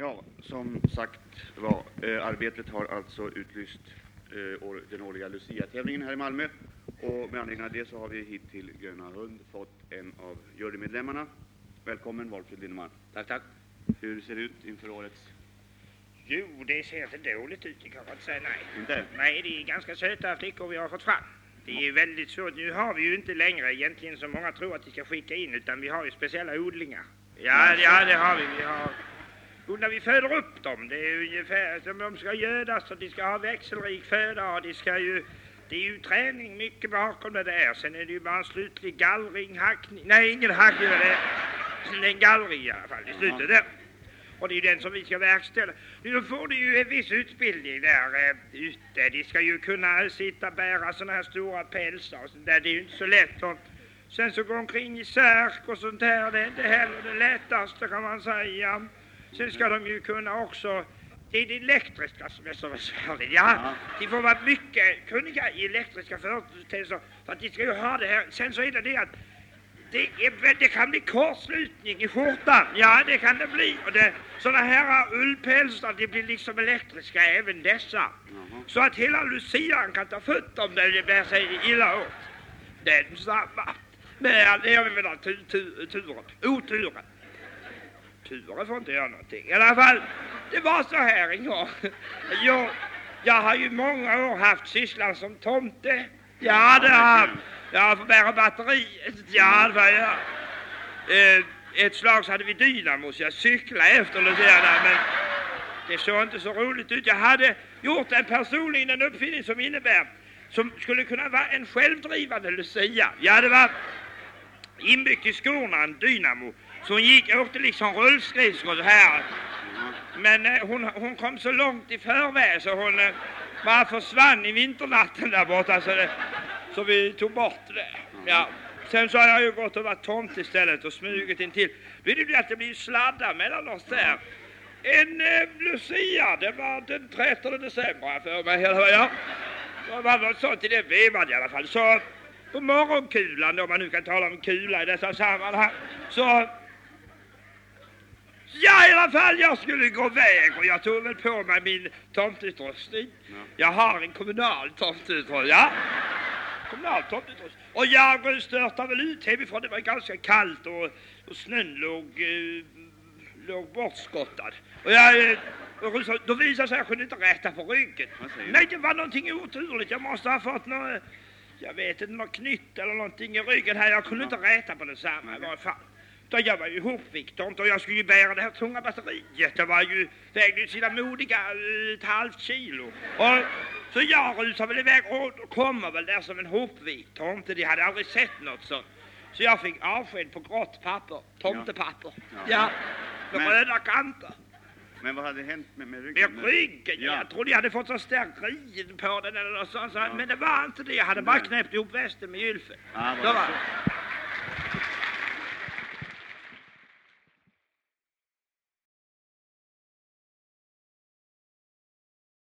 Ja, som sagt var, eh, arbetet har alltså utlyst eh, år, den årliga Lucia-tävlingen här i Malmö. Och med anledning av det så har vi hit till Gröna Hund fått en av jurymedlemmarna. Välkommen Valfrid Lindeman. Tack, tack. Hur ser det ut inför årets? Jo, det ser inte dåligt ut, det kan man inte säga nej. Inte? Nej, det är ganska söta flickor vi har fått fram. Det är väldigt svårt. Nu har vi ju inte längre egentligen som många tror att vi ska skicka in, utan vi har ju speciella odlingar. Ja, ja det har vi. Vi har och när vi föder upp dem, det är ungefär som de ska gödas och de ska ha växelrik föda och de ska ju det är ju träning mycket bakom det där. Sen är det ju bara en slutlig gallring, hackning. Nej, ingen hackning. Det är en gallring i alla fall i slutet där. Och det är ju den som vi ska verkställa. Nu får de ju en viss utbildning där eh, ute. De ska ju kunna sitta och bära sådana här stora pälsar och sånt där. Det är ju inte så lätt. Och sen så gå omkring i särk och sånt där. Det är inte heller det lättaste kan man säga. Sen ska de ju kunna också det är det elektriska som är så besvärligt. Ja, de får vara mycket kunniga i elektriska företeelser för att de ska ju ha det här. Sen så är det det att det, är, det kan bli kortslutning i skjortan. Ja, det kan det bli. Och det, sådana här ullpälsar, de blir liksom elektriska även dessa. Så att hela lucian kan ta fötter om det bär sig illa åt. Densamma. Men det är väl tu, tu, turen, oturen. Turen får inte göra någonting. I alla fall, det var så här en gång. Jag, jag har ju många år haft sysslan som tomte. Ja, det har jag. får bära batteriet. Ja, det var jag. Eh, ett slag så hade vi dynamo så jag cyklade efter Lucia men det såg inte så roligt ut. Jag hade gjort en personligen en uppfinning som innebär som skulle kunna vara en självdrivande Lucia. Ja, det var inbyggt i skorna en dynamo så hon gick, åkte liksom rullskridskor så här. Men eh, hon, hon kom så långt i förväg så hon eh, bara försvann i vinternatten där borta så, det, så vi tog bort det. Ja. Sen så har jag ju gått och varit tomt istället och smugit in till. Vet du att det blir sladdar mellan oss där? En eh, Lucia, det var den 13 december för mig. Eller, ja. Det var något sånt i den vevan i alla fall. Så på morgonkulan, om man nu kan tala om kula i dessa sammanhang, så Ja, i alla fall, jag skulle gå iväg och jag tog väl på mig min tomteutrustning. Ja. Jag har en kommunal tomteutrustning, ja. Kommunal tomteutrustning. Och jag störtade väl ut hemifrån, det var ganska kallt och, och snön låg, eh, låg bortskottad. Och jag, eh, då visade sig att jag kunde inte rätta på ryggen. Nej, det var någonting oturligt. Jag måste ha fått något, jag vet inte, något knytt eller någonting i ryggen här. Jag kunde ja. inte räta på detsamma i varje fall. Då jag var ju ihopvikt och jag skulle ju bära det här tunga batteriet. Det var ju, vägde ju sina modiga ett halvt kilo. Och, så jag rusade väl iväg och kommer väl där som en hopvikt tomte. De hade aldrig sett något sånt. Så jag fick avsked på grått papper, tomtepapper. Ja, ja. med Men... röda kanter. Men vad hade hänt med, med ryggen? Med ryggen? Ja. Jag trodde jag hade fått så stearin på den eller så, så. Ja. Men det var inte det. Jag hade bara knäppt ihop västen med gylfen. Ja, var